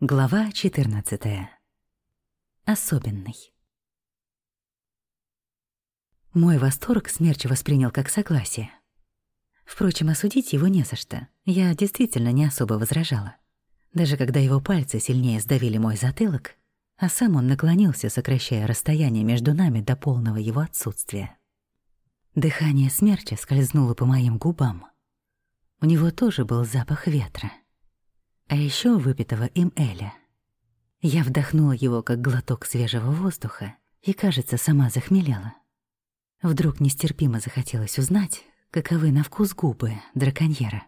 Глава 14. Особенный. Мой восторг смерч воспринял как согласие. Впрочем, осудить его не за что. Я действительно не особо возражала. Даже когда его пальцы сильнее сдавили мой затылок, а сам он наклонился, сокращая расстояние между нами до полного его отсутствия. Дыхание смерча скользнуло по моим губам. У него тоже был запах ветра — а еще выпитого им Эля. Я вдохнула его, как глоток свежего воздуха, и, кажется, сама захмелела. Вдруг нестерпимо захотелось узнать, каковы на вкус губы драконьера.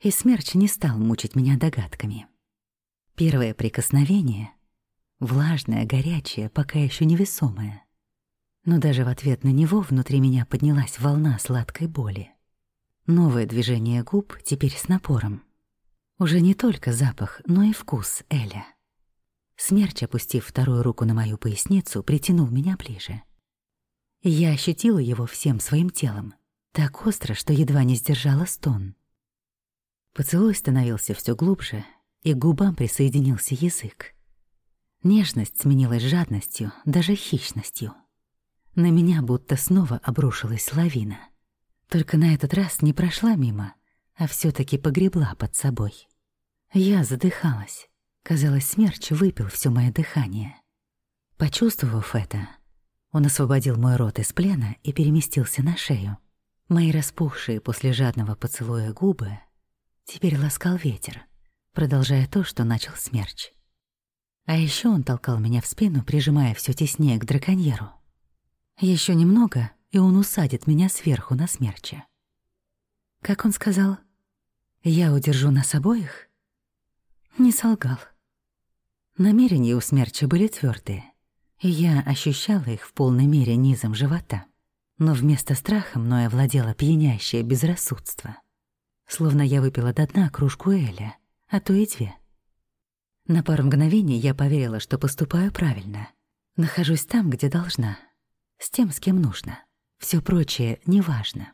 И смерч не стал мучить меня догадками. Первое прикосновение — влажное, горячее, пока еще невесомое. Но даже в ответ на него внутри меня поднялась волна сладкой боли. Новое движение губ теперь с напором — уже не только запах, но и вкус Эля. Смерч, опустив вторую руку на мою поясницу, притянул меня ближе. Я ощутила его всем своим телом, так остро, что едва не сдержала стон. Поцелуй становился все глубже, и к губам присоединился язык. Нежность сменилась жадностью, даже хищностью. На меня будто снова обрушилась лавина. Только на этот раз не прошла мимо, а все таки погребла под собой. Я задыхалась. Казалось, смерч выпил все мое дыхание. Почувствовав это, он освободил мой рот из плена и переместился на шею. Мои распухшие после жадного поцелуя губы теперь ласкал ветер, продолжая то, что начал смерч. А еще он толкал меня в спину, прижимая все теснее к драконьеру. Еще немного, и он усадит меня сверху на смерча. Как он сказал, «Я удержу нас обоих?» Не солгал. Намерения у смерча были твердые, и я ощущала их в полной мере низом живота. Но вместо страха мною овладело пьянящее безрассудство. Словно я выпила до дна кружку Эля, а то и две. На пару мгновений я поверила, что поступаю правильно. Нахожусь там, где должна, с тем, с кем нужно. Все прочее неважно.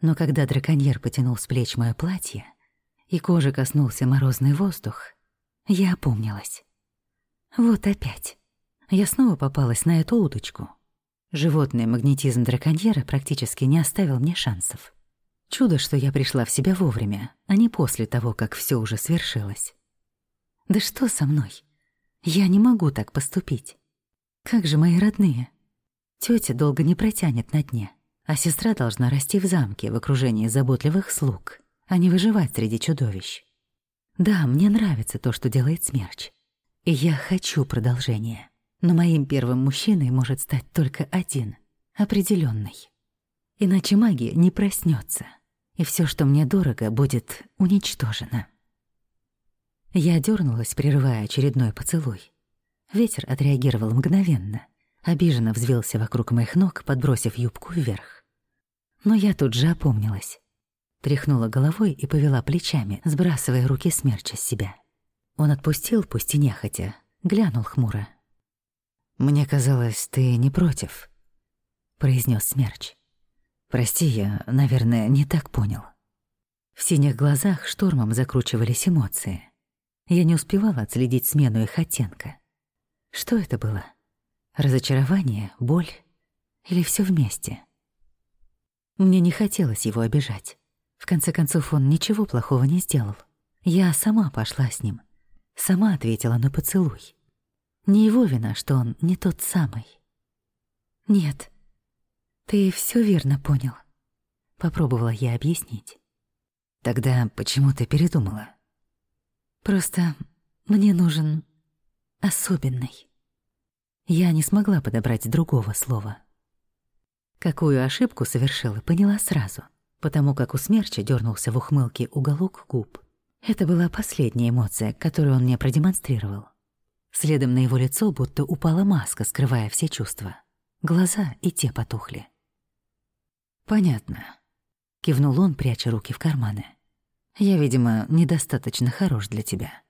Но когда драконьер потянул с плеч мое платье, и кожи коснулся морозный воздух, я опомнилась. Вот опять. Я снова попалась на эту удочку. Животный магнетизм драконьера практически не оставил мне шансов. Чудо, что я пришла в себя вовремя, а не после того, как все уже свершилось. Да что со мной? Я не могу так поступить. Как же мои родные? Тётя долго не протянет на дне, а сестра должна расти в замке в окружении заботливых слуг, а не выживать среди чудовищ. Да, мне нравится то, что делает Смерч. И я хочу продолжения. Но моим первым мужчиной может стать только один, определенный. Иначе магия не проснется, и все, что мне дорого, будет уничтожено. Я дернулась, прерывая очередной поцелуй. Ветер отреагировал мгновенно, обиженно взвился вокруг моих ног, подбросив юбку вверх. Но я тут же опомнилась. Тряхнула головой и повела плечами, сбрасывая руки смерча с себя. Он отпустил, пусть и нехотя, глянул хмуро. «Мне казалось, ты не против», — произнес смерч. «Прости, я, наверное, не так понял». В синих глазах штормом закручивались эмоции. Я не успевала отследить смену их оттенка. Что это было? Разочарование, боль или все вместе? Мне не хотелось его обижать. В конце концов, он ничего плохого не сделал. Я сама пошла с ним. Сама ответила на поцелуй. Не его вина, что он не тот самый. «Нет, ты все верно понял», — попробовала я объяснить. «Тогда почему ты передумала?» «Просто мне нужен особенный». Я не смогла подобрать другого слова. Какую ошибку совершила, поняла сразу — потому как у смерча дернулся в ухмылке уголок губ. Это была последняя эмоция, которую он мне продемонстрировал. Следом на его лицо будто упала маска, скрывая все чувства. Глаза и те потухли. «Понятно», — кивнул он, пряча руки в карманы. «Я, видимо, недостаточно хорош для тебя.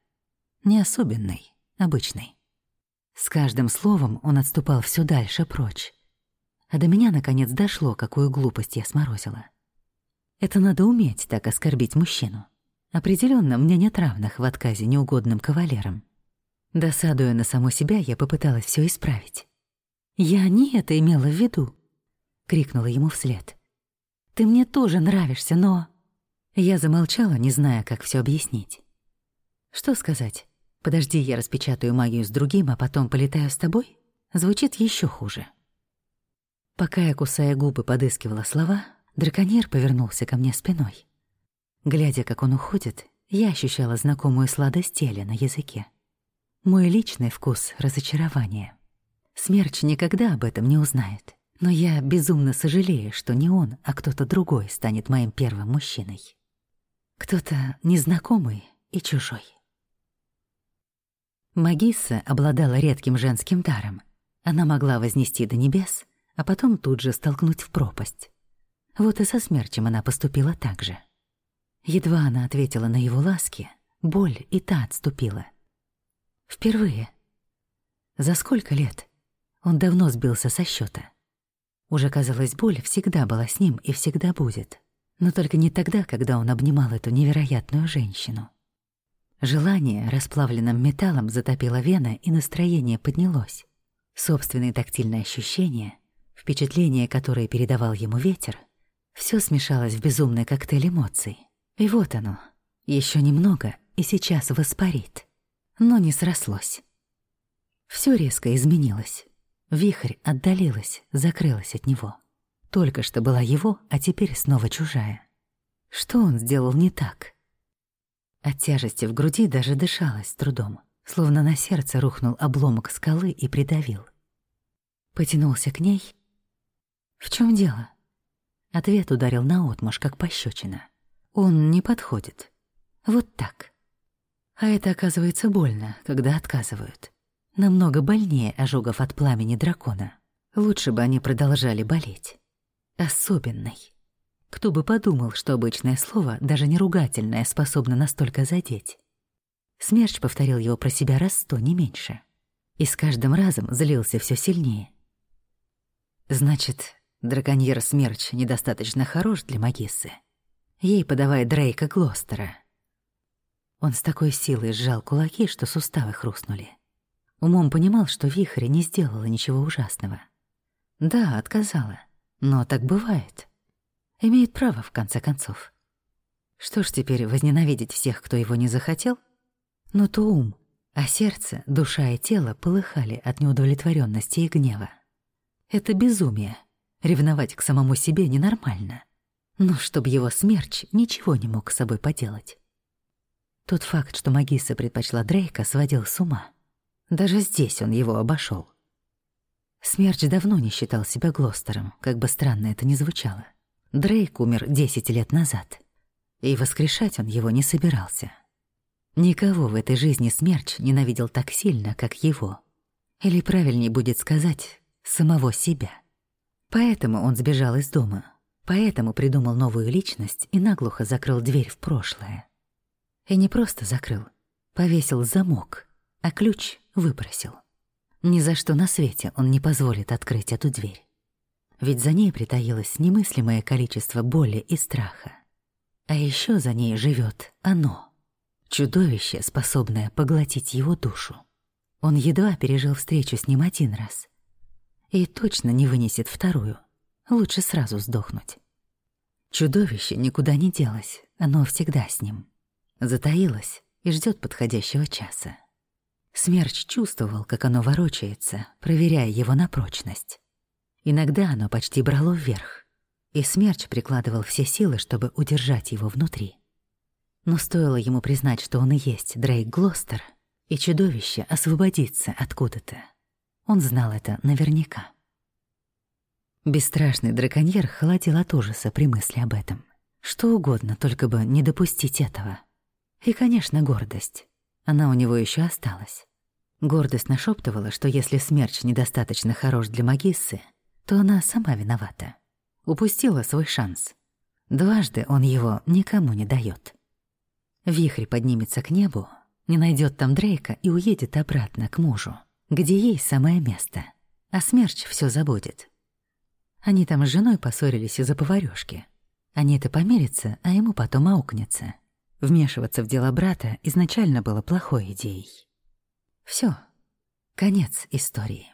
Не особенный, обычный». С каждым словом он отступал все дальше прочь. А до меня, наконец, дошло, какую глупость я сморозила. Это надо уметь так оскорбить мужчину. Определенно, мне нет равных в отказе неугодным кавалерам. Досадуя на саму себя, я попыталась все исправить. «Я не это имела в виду», — крикнула ему вслед. «Ты мне тоже нравишься, но...» Я замолчала, не зная, как все объяснить. Что сказать? Подожди, я распечатаю магию с другим, а потом полетаю с тобой? Звучит еще хуже. Пока я, кусая губы, подыскивала слова, драконьер повернулся ко мне спиной. Глядя, как он уходит, я ощущала знакомую сладость теля на языке. Мой личный вкус — разочарование. Смерч никогда об этом не узнает. Но я безумно сожалею, что не он, а кто-то другой станет моим первым мужчиной. Кто-то незнакомый и чужой. Магисса обладала редким женским даром. Она могла вознести до небес, а потом тут же столкнуть в пропасть. Вот и со смерчем она поступила так же. Едва она ответила на его ласки, боль и та отступила. Впервые. За сколько лет? Он давно сбился со счета. Уже казалось, боль всегда была с ним и всегда будет но только не тогда, когда он обнимал эту невероятную женщину. Желание расплавленным металлом затопило вены, и настроение поднялось. Собственные тактильные ощущения, впечатления, которые передавал ему ветер, все смешалось в безумный коктейль эмоций. И вот оно, еще немного, и сейчас воспарит. Но не срослось. Все резко изменилось. Вихрь отдалилась, закрылась от него. Только что была его, а теперь снова чужая. Что он сделал не так? От тяжести в груди даже дышалось трудом, словно на сердце рухнул обломок скалы и придавил. Потянулся к ней. В чем дело? Ответ ударил наотмашь, как пощечина. Он не подходит. Вот так. А это, оказывается, больно, когда отказывают. Намного больнее ожогов от пламени дракона. Лучше бы они продолжали болеть особенный. Кто бы подумал, что обычное слово, даже не ругательное, способно настолько задеть. Смерч повторил его про себя раз сто, не меньше. И с каждым разом злился все сильнее. Значит, драконьер Смерч недостаточно хорош для Магиссы. Ей подавай Дрейка Глостера. Он с такой силой сжал кулаки, что суставы хрустнули. Умом понимал, что Вихрь не сделала ничего ужасного. Да, отказала. Но так бывает. Имеет право, в конце концов. Что ж теперь, возненавидеть всех, кто его не захотел? Но то ум, а сердце, душа и тело полыхали от неудовлетворенности и гнева. Это безумие. Ревновать к самому себе ненормально. Но чтобы его смерч ничего не мог с собой поделать. Тот факт, что Магиса предпочла Дрейка, сводил с ума. Даже здесь он его обошел. Смерч давно не считал себя Глостером, как бы странно это ни звучало. Дрейк умер десять лет назад, и воскрешать он его не собирался. Никого в этой жизни Смерч ненавидел так сильно, как его. Или правильнее будет сказать, самого себя. Поэтому он сбежал из дома, поэтому придумал новую личность и наглухо закрыл дверь в прошлое. И не просто закрыл, повесил замок, а ключ выбросил. Ни за что на свете он не позволит открыть эту дверь. Ведь за ней притаилось немыслимое количество боли и страха. А еще за ней живет оно. Чудовище, способное поглотить его душу. Он едва пережил встречу с ним один раз. И точно не вынесет вторую. Лучше сразу сдохнуть. Чудовище никуда не делось, оно всегда с ним. Затаилось и ждет подходящего часа. Смерч чувствовал, как оно ворочается, проверяя его на прочность. Иногда оно почти брало вверх, и Смерч прикладывал все силы, чтобы удержать его внутри. Но стоило ему признать, что он и есть Дрейк Глостер, и чудовище освободится откуда-то. Он знал это наверняка. Бесстрашный драконьер холодил от ужаса при мысли об этом. Что угодно, только бы не допустить этого. И, конечно, гордость. Она у него еще осталась. Гордость нашептывала, что если смерч недостаточно хорош для Магиссы, то она сама виновата. Упустила свой шанс. Дважды он его никому не дает. Вихрь поднимется к небу, не найдет там Дрейка и уедет обратно к мужу, где ей самое место. А смерч все забудет. Они там с женой поссорились из-за поварёшки. Они-то помирятся, а ему потом аукнется. Вмешиваться в дела брата изначально было плохой идеей. Все, конец истории.